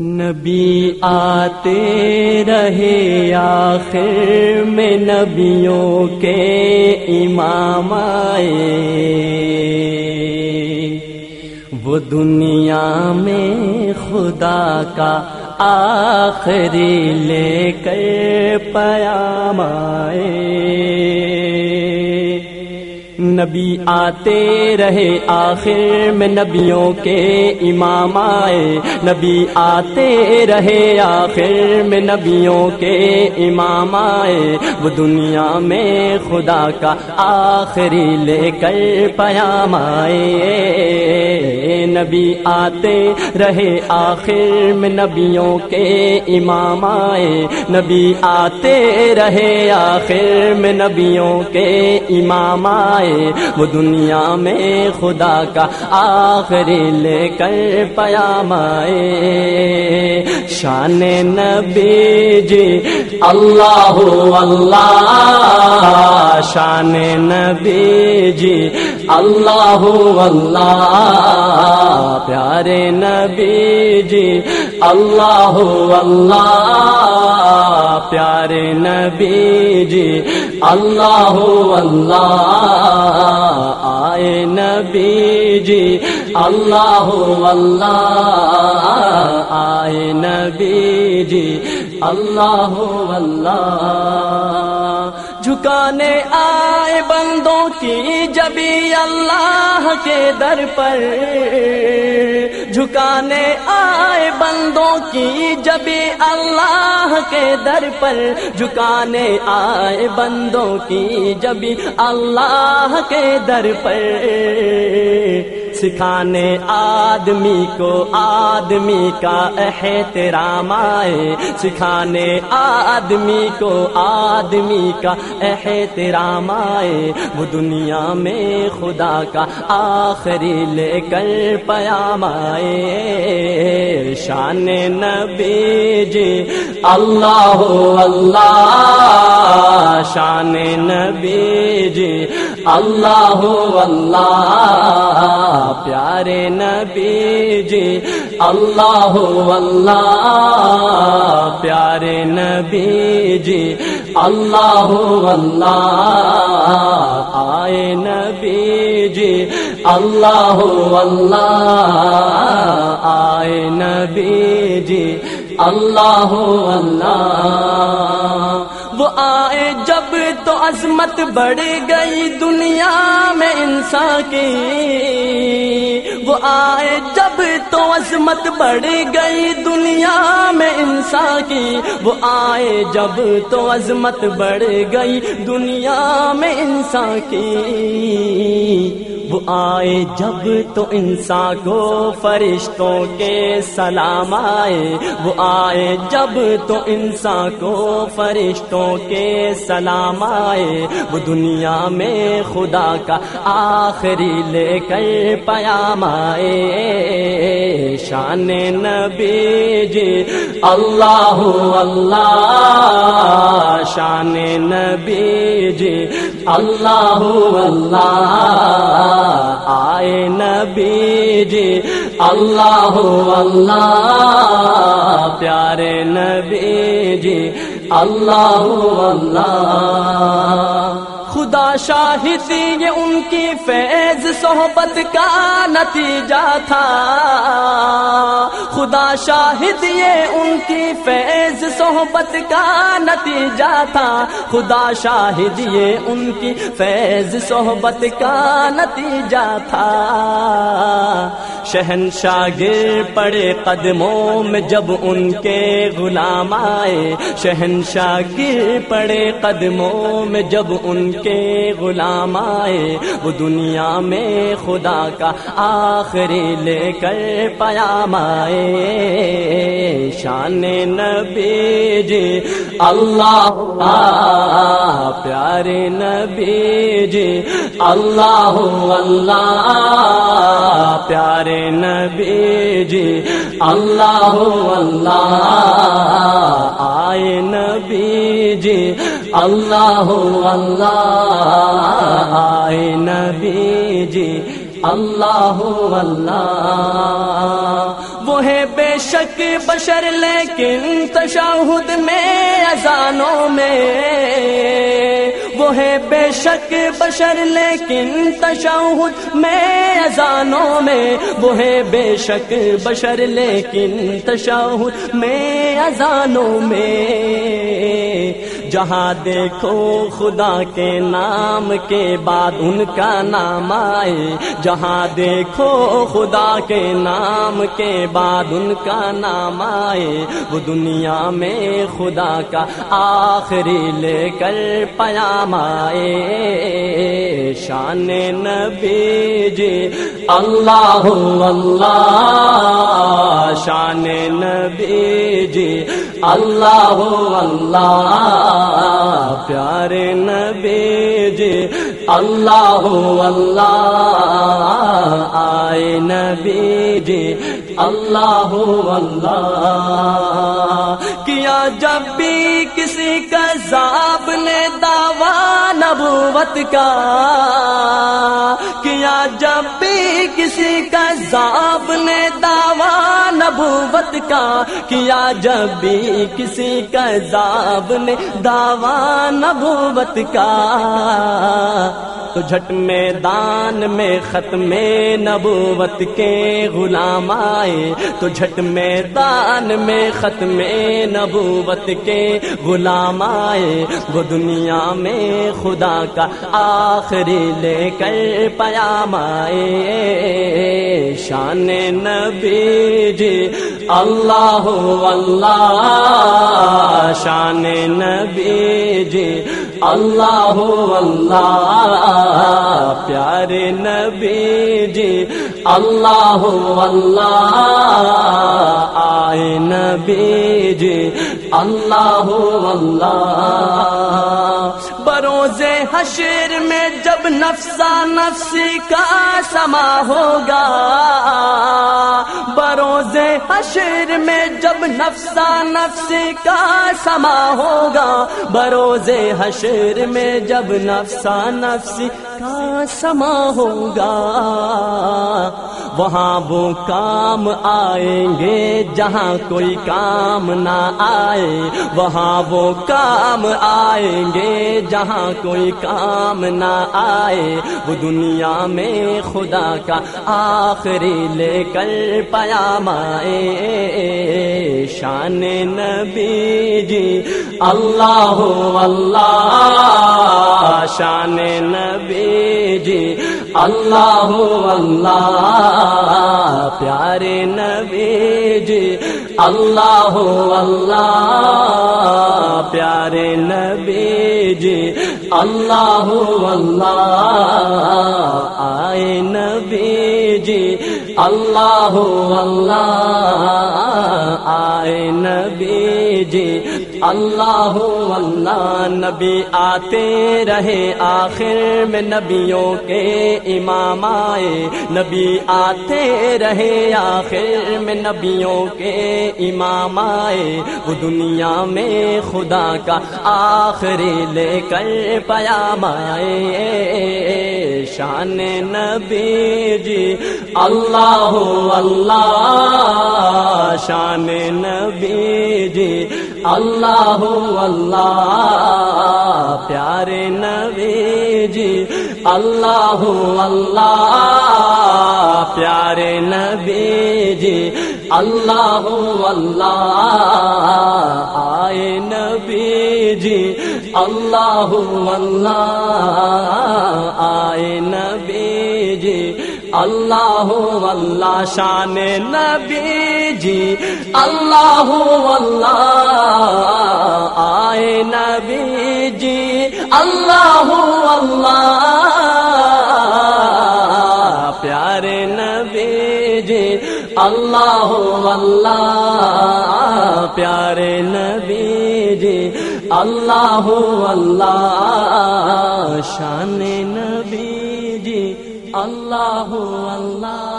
نبی آتے رہے آخر میں نبیوں کے امام آئے۔ وہ دنیا میں خدا کا آخری لے کر پیام آئے۔ نبی آتے رہے، آخر میں نبیوں کے امام آئے۔ نبی آتے رہے، آخر میں نبیوں کے امام آئے۔ وہ دنیا میں خدا کا آخری لے کر پیام آئے۔ نبی آتے رہے، آخر میں نبیوں کے امام آئے۔ نبی آتے رہے، آخر میں نبیوں کے امام آئے۔ وہ دنیا میں خدا کا آخری لے کر پیام آئے۔ شان نبی جی اللہ اللہ۔ شان نبی جی اللہ اللہ۔ پیارے نبی جی اللہ اللہ پیارے نبی جی اللہ اللہ آئے نبی جی اللہ اللہ آئے نبی جی اللہ اللہ جھکانے آئے بندوں کی جبھی اللہ کے در پر جھکانے آئے بندوں کی جبھی اللہ کے در پر جھکانے آئے بندوں کی جبھی اللہ کے در پر سکھانے آدمی کو، آدمی کا احترام آئے۔ سکھانے آدمی کو، آدمی کا احترام آئے۔ وہ دنیا میں خدا کا آخری لے کر پیام آئے۔ شان نبی جی اللہ اللہ۔ شان نبی جی اللہ اللہ پیارے نبی جی اللہ اللہ پیارے نبی جی اللہ اللہ آئے نبی جی اللہ اللہ آئے نبی جی اللہ اللہ وہ آئے جب تو عظمت بڑھ گئی دنیا میں انسان کی۔ وہ آئے جب تو عظمت بڑھ گئی دنیا میں انسان کی۔ وہ آئے جب تو عظمت بڑھ گئی دنیا میں انسان کی۔ آئے، جب تو انسان کو فرشتوں کے سلام آئے۔ وہ آئے، جب تو انسان کو فرشتوں کے سلام آئے۔ وہ دنیا میں خدا کا آخری لے کر پیام آئے۔ شان نبی جی اللہ اللہ، شان نبی جی۔ اللہ اللہ آئے نبی جی اللہ اللہ پیارے نبی جی اللہ اللہ خدا شاہد یہ ان کی فیض صحبت کا نتیجہ تھا خدا شاہد، یہ ان کی فیض صحبت کا نتیجہ تھا۔ خدا شاہد، یہ ان کی فیض صحبت کا نتیجہ تھا۔ شہنشاہ گر پڑے قدموں میں جب ان کے غلام آئے شہنشاہ گر پڑے قدموں میں جب ان کے غلام آئے، وہ دنیا میں خدا کا آخری لے کر پیام آئے۔ شان نبی جی اللہ پیارے نبی جی اللہ اللہ پیارے نبی جی اللہ اللہ آئے نبی جی اللہ اللہ آئے نبی جی اللہ اللہ وہ ہے بے شک بشر، لیکن تشاہد میں، اذانوں میں۔ وہ ہے بے شک بشر، لیکن تشاہد میں، اذانوں میں۔ وہ ہے بے شک بشر، لیکن تشاہد میں، اذانوں میں۔ جہاں دیکھو خدا کے نام کے بعد ان کا نام آئے۔ جہاں دیکھو خدا کے نام کے بعد ان کا نام آئے، وہ دنیا میں خدا کا آخری لے کر پیام آئے۔ شان نبی جی اللہ اللہ۔ شان نبی جی اللہ اللہ۔ پیارے نبی جی اللہ اللہ۔ آئے نبی جی اللہ اللہ کیا جب بھی کسی کا زاب نے دعوی نبوت کا کیا جب بھی کسی کا زاب نے دعوی نبوت کا کیا جب بھی کسی کا زاب نے دعوی نبوت کا تو جھٹ میدان میں ختم نبوت کے غلام آئے، تو جھٹ میدان میں ختم نبوت کے غلام آئے، وہ دنیا میں خدا کا آخری لے کر پیام آئے۔ شان نبی جی اللہ اللہ شان نبی جی اللہ اللہ پیارے نبی جی اللہ اللہ آئے نبی جی اللہ اللہ بروز حشر میں جب نفسا نفسی کا سما ہوگا بروز حشر میں جب نفسا نفسی کا سما ہوگا بروز حشر میں جب نفسا نفسی کا سما ہوگا۔ وہاں وہ کام آئیں گے جہاں کوئی کام نہ آئے۔ وہاں وہ کام آئیں گے جہاں کوئی کام نہ آئے۔ وہ دنیا میں خدا کا آخری لے کر پیام آئے۔ شان نبی جی اللہ اللہ، شان نبی جی۔ اللہ اللہ پیارے نبی جی اللہ اللہ پیارے نبی جی اللہ اللہ آئے نبی اللہ اللہ آئے نبی جی اللہ اللہ نبی آتے رہے آخر میں نبیوں کے امام آئے نبی آتے رہے آخر میں نبیوں کے امام آئے وہ دنیا میں خدا کا آخری لے کر پیام آئے شان نبی جی اللہ اللہ اللہ، شان نبی جی۔ اللہ اللہ پیارے نبی جی۔ اللہ اللہ پیارے نبی جی۔ اللہ اللہ، آئے نبی جی۔ اللہ اللہ، آئے نبی جی۔ اللہ اللہ شان نبی جی اللہ اللہ آئے نبی جی اللہ اللہ پیارے نبی جی اللہ اللہ پیارے نبی جی اللہ اللہ شان نبی اللہ اللہ